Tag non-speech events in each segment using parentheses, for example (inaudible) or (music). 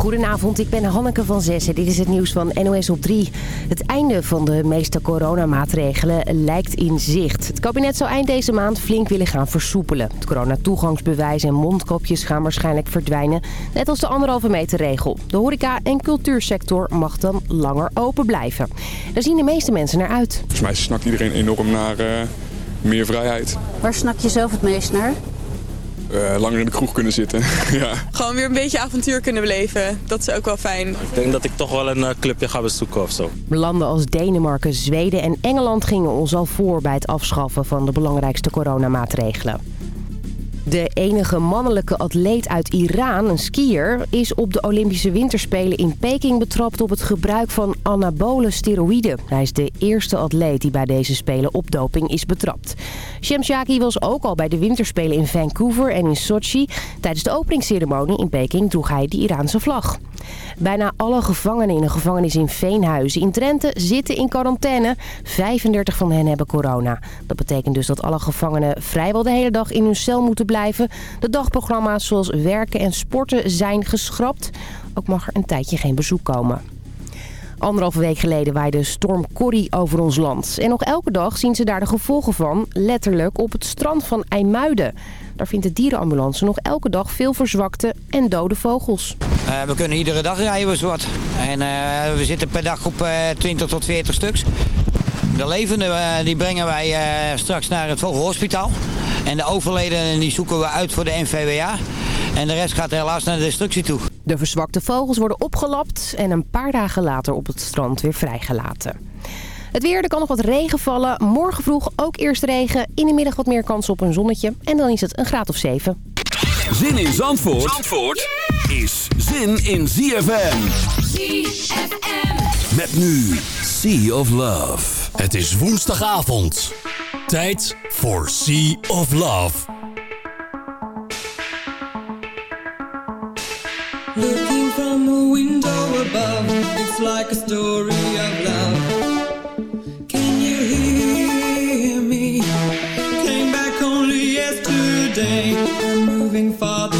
Goedenavond, ik ben Hanneke van Zessen. Dit is het nieuws van NOS op 3. Het einde van de meeste coronamaatregelen lijkt in zicht. Het kabinet zou eind deze maand flink willen gaan versoepelen. Het coronatoegangsbewijs en mondkapjes gaan waarschijnlijk verdwijnen. Net als de anderhalve meter regel. De horeca- en cultuursector mag dan langer open blijven. Daar zien de meeste mensen naar uit. Volgens mij snakt iedereen enorm naar uh, meer vrijheid. Waar snak je zelf het meest naar? Uh, langer in de kroeg kunnen zitten. (laughs) ja. Gewoon weer een beetje avontuur kunnen beleven. Dat is ook wel fijn. Ik denk dat ik toch wel een uh, clubje ga bezoeken of zo. Landen als Denemarken, Zweden en Engeland gingen ons al voor bij het afschaffen van de belangrijkste coronamaatregelen. De enige mannelijke atleet uit Iran, een skier, is op de Olympische Winterspelen in Peking betrapt op het gebruik van anabole steroïden. Hij is de eerste atleet die bij deze Spelen op doping is betrapt. Shemshaki was ook al bij de Winterspelen in Vancouver en in Sochi. Tijdens de openingsceremonie in Peking droeg hij de Iraanse vlag. Bijna alle gevangenen in een gevangenis in Veenhuizen in Drenthe zitten in quarantaine. 35 van hen hebben corona. Dat betekent dus dat alle gevangenen vrijwel de hele dag in hun cel moeten blijven. De dagprogramma's zoals werken en sporten zijn geschrapt. Ook mag er een tijdje geen bezoek komen. Anderhalve week geleden waaide storm Corrie over ons land. En nog elke dag zien ze daar de gevolgen van, letterlijk op het strand van IJmuiden. Daar vindt de dierenambulance nog elke dag veel verzwakte en dode vogels. Uh, we kunnen iedere dag rijden we wat. En uh, we zitten per dag op uh, 20 tot 40 stuks. De levenden die brengen wij straks naar het vogelhospitaal. En de overledenen die zoeken we uit voor de NVWA. En de rest gaat helaas naar de destructie toe. De verzwakte vogels worden opgelapt en een paar dagen later op het strand weer vrijgelaten. Het weer, er kan nog wat regen vallen. Morgen vroeg ook eerst regen. In de middag wat meer kans op een zonnetje. En dan is het een graad of 7. Zin in Zandvoort, Zandvoort is zin in ZFM. ZFM. Met nu Sea of Love. Het is woensdagavond. Tijd voor Sea of Love. Looking from a window above, it's like a story of love. Can you hear me? Came back only yesterday, moving farther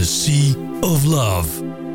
The Sea of Love.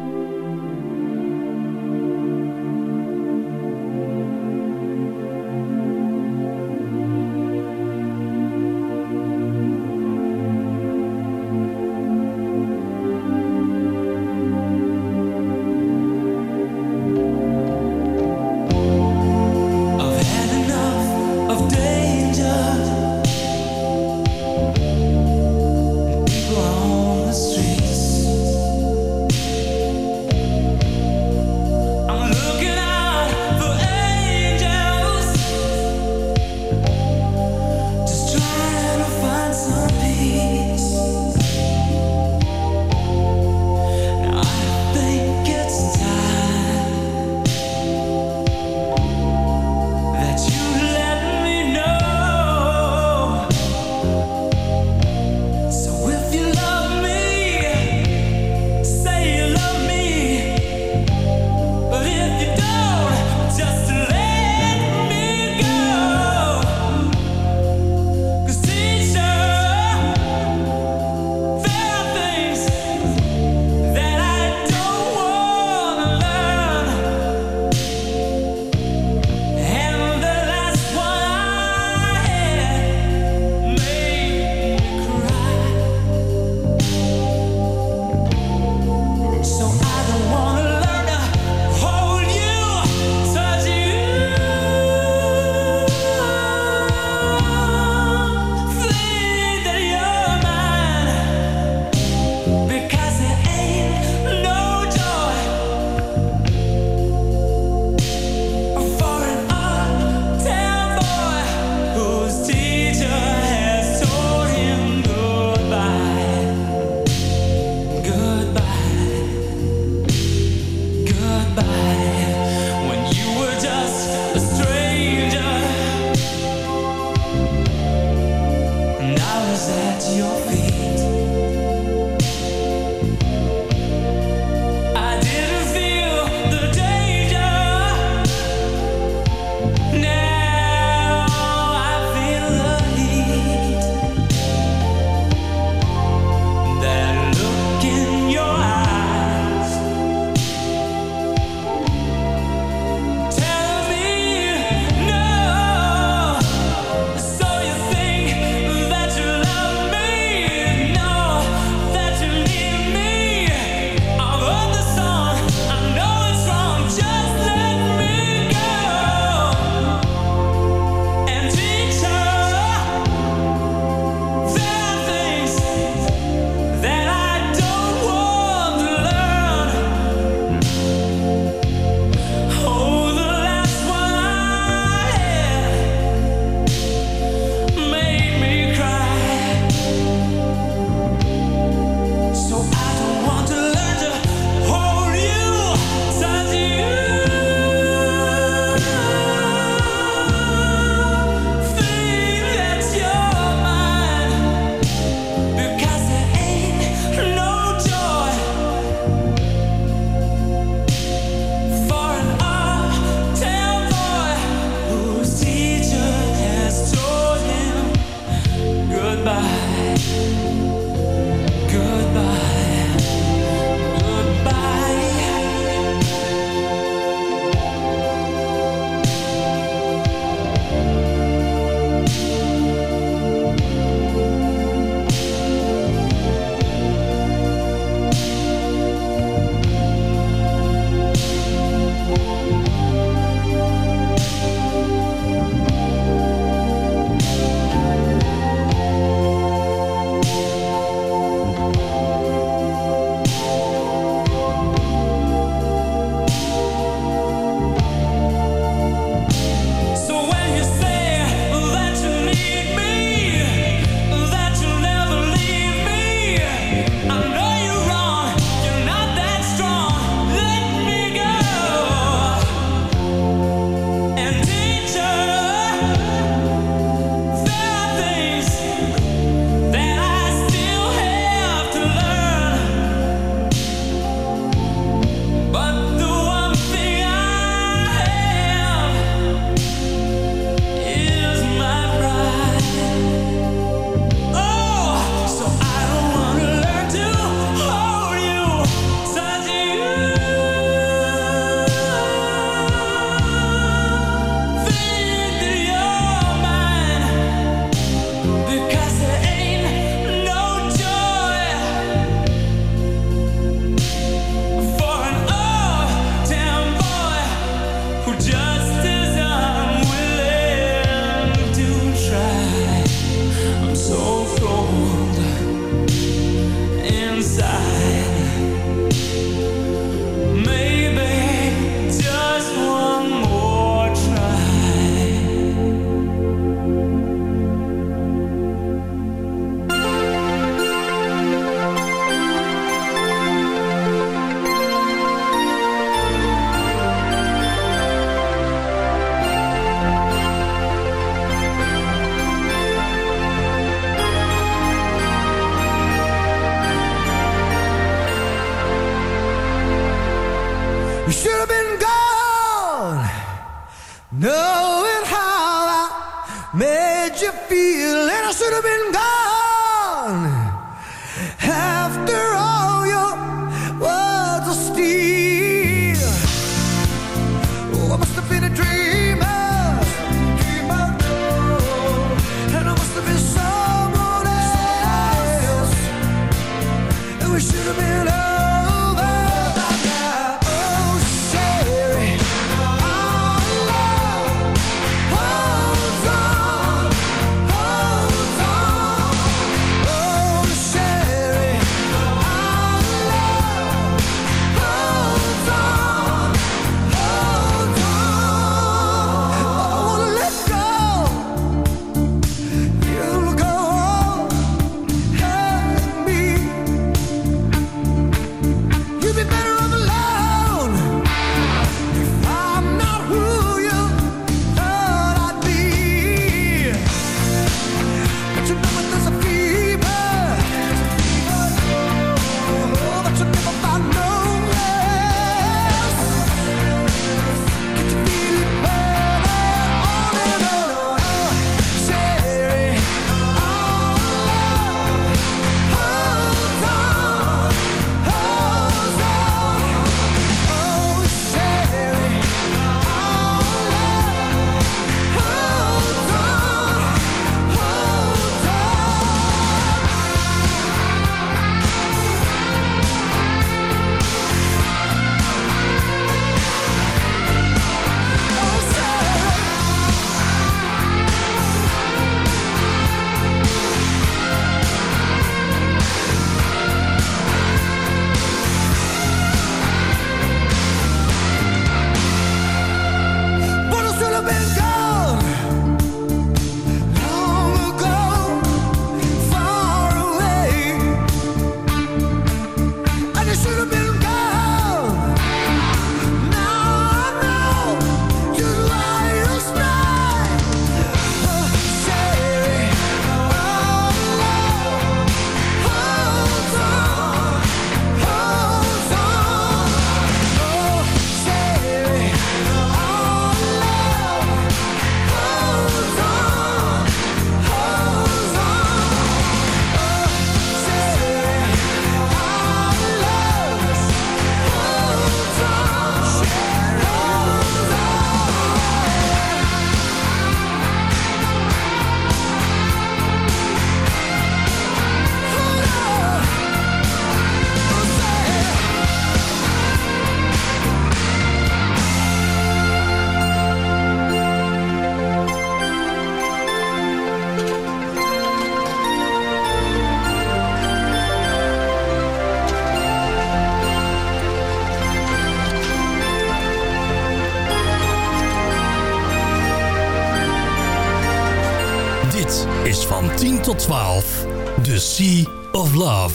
The Sea of Love.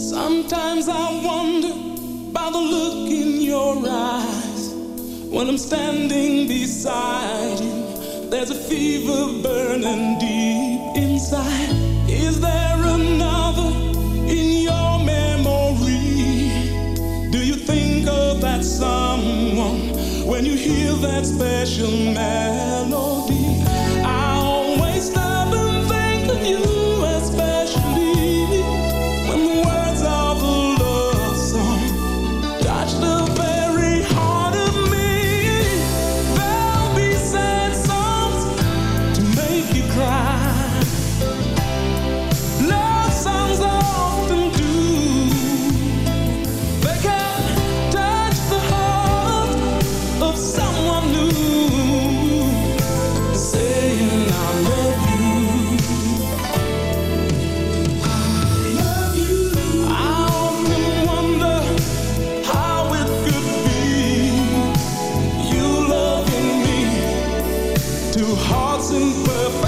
Sometimes I wonder by the look in your eyes when I'm standing beside you. There's a fever burning deep inside. to hearts imperfect.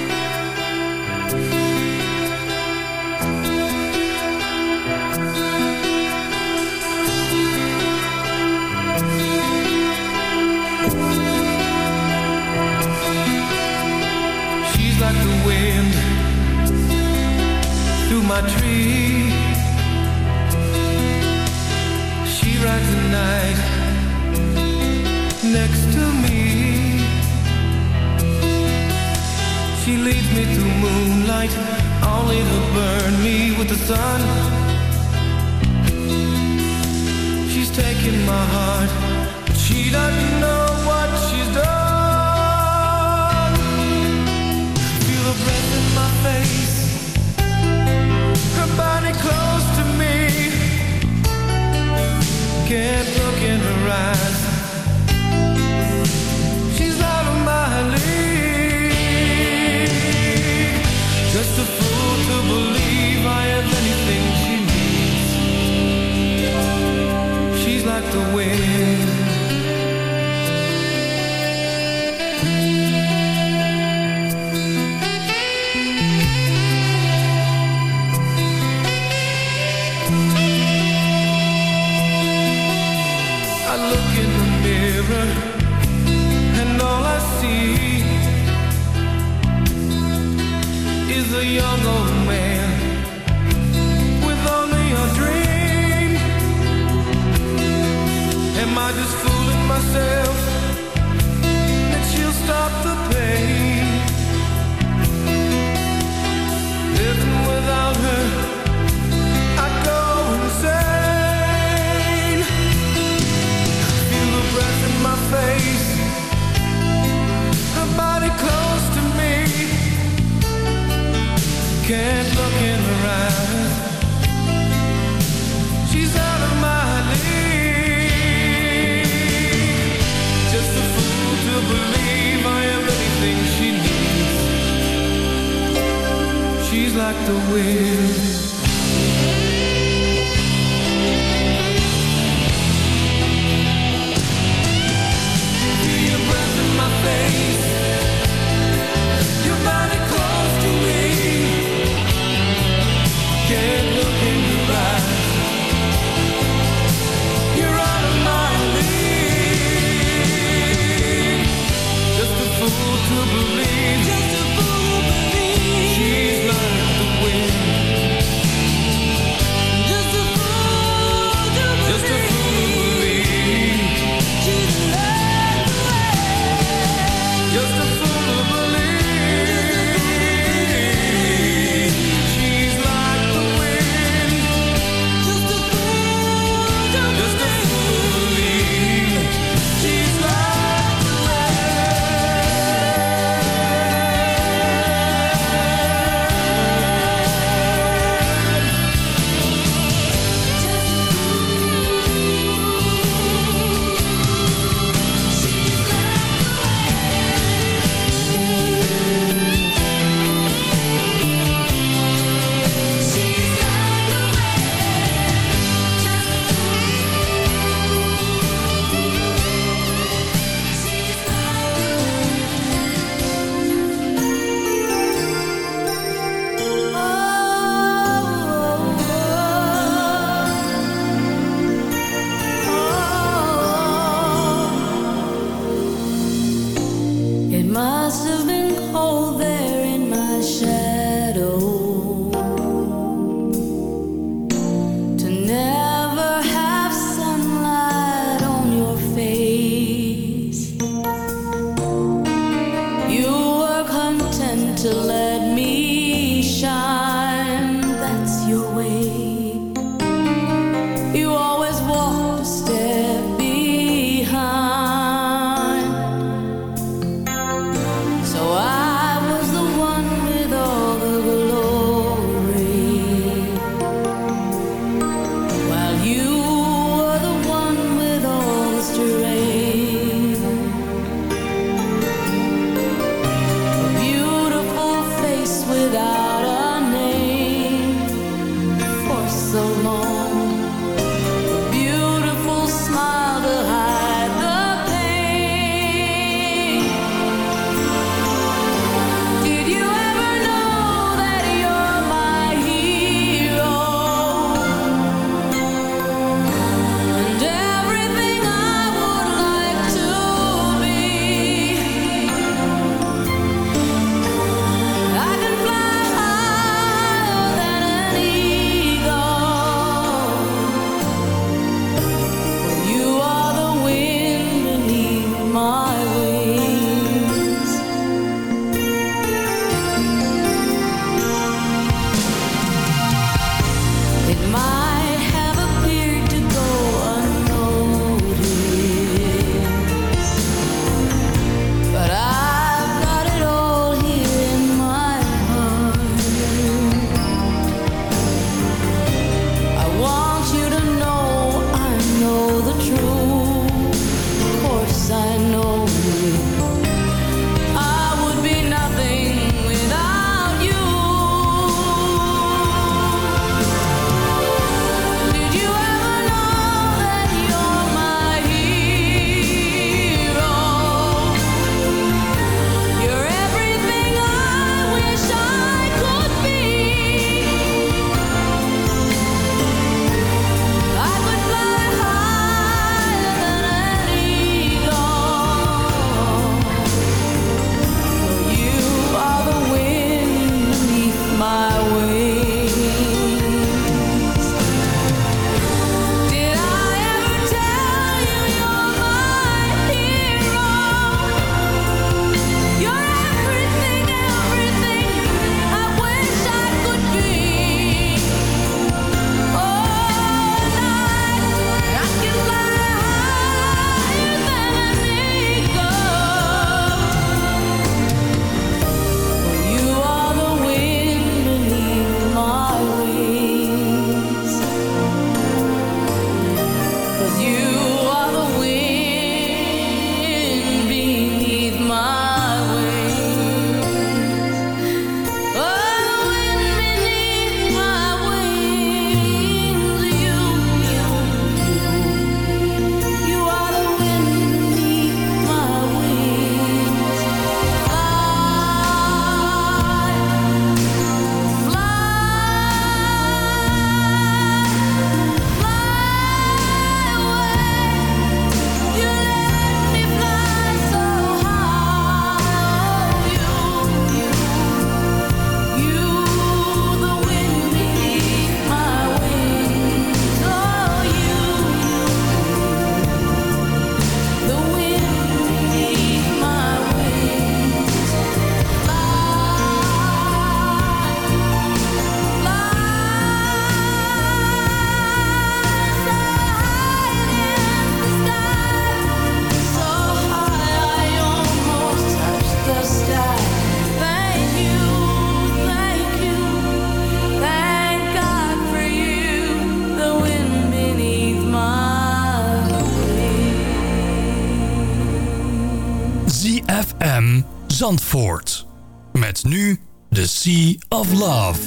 Zandvoort. Met nu The Sea of Love.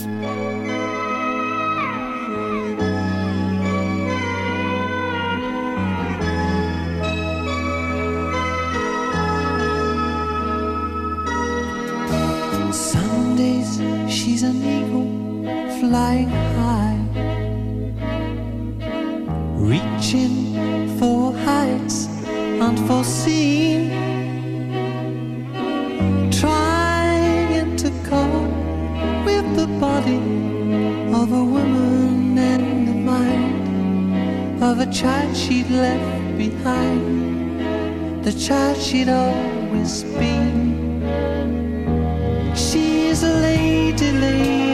She's an eagle flying high, reaching for heights unforeseen, body of a woman and the mind of a child she'd left behind, the child she'd always been. She's a lady, lady,